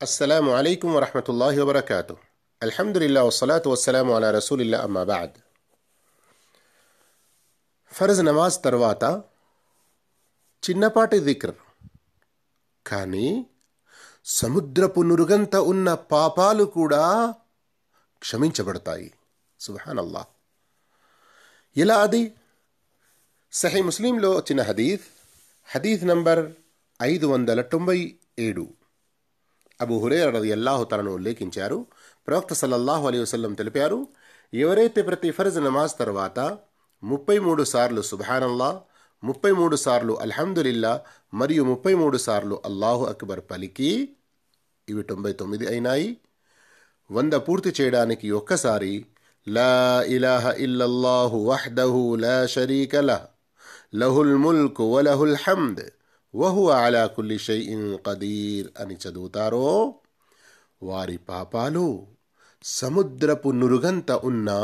السلام عليكم ورحمة الله وبركاته الحمد لله والصلاة والسلام على رسول الله أما بعد for us నమాజ్ తర్వాత చిన్నపాటి దిక్ర్ కానీ సముద్రపు నురుగంత ఉన్న పాపాలు కూడా క్షమించబడతాయి సుహాన్ అల్లా ఇలా అది సహీ ముస్లింలో వచ్చిన హదీఫ్ హదీఫ్ నంబర్ ఐదు వందల తొంభై ఏడు అబు హురే రది అల్లాహు తలను ఉల్లేఖించారు. ప్రవక్త సల్లల్లాహు అలీ వసల్లం తెలిపారు ఎవరైతే ప్రతి ఫర్జ్ నమాజ్ తర్వాత ముప్పై మూడు సార్లు సుబానల్లా ముప్పై మూడు సార్లు అల్హమ్దులిల్లా మరియు ముప్పై మూడు సార్లు అల్లాహు అక్బర్ పలికి ఇవి తొంభై తొమ్మిది అయినాయి. వంద పూర్తి చేయడానికి ఒక్కసారి లా ఇలాహ ఇల్లల్లాహు వహ్దహు లా షరీకల లహుల్ ముల్క్ వలహుల్ హమ్ద్. వహు అలా కుల్లి షైఇన్ కదీర్ అని చదువుతారో? వారి పాపాలు సముద్రపు నురుగంత ఉన్నా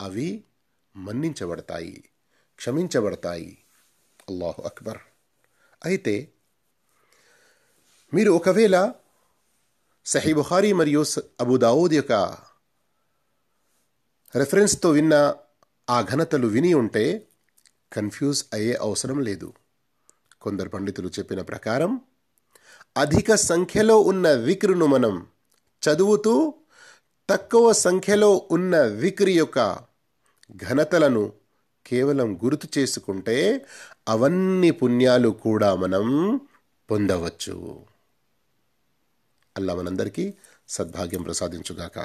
అవి మన్నించబడతాయి క్షమించబడతాయి. అల్లాహు అక్బర్. అయితే మీరు ఒకవేళ సహీ బుఖారీ మరియు అబుదావుద్ యొక్క రెఫరెన్స్తో విన్న ఆ ఘనతలు విని ఉంటే కన్ఫ్యూజ్ అయ్యే అవసరం లేదు. కొందరు పండితులు చెప్పిన ప్రకారం అధిక సంఖ్యలో ఉన్న విక్రును మనం చదువుతూ తక్కువ సంఖ్యలో ఉన్న విక్రి యొక్క ఘనతలను కేవలం గుర్తు చేసుకుంటే అవన్నీ పుణ్యాలు కూడా మనం పొందవచ్చు. అల్లా మనందరికీ సద్భాగ్యం ప్రసాదించుగాక.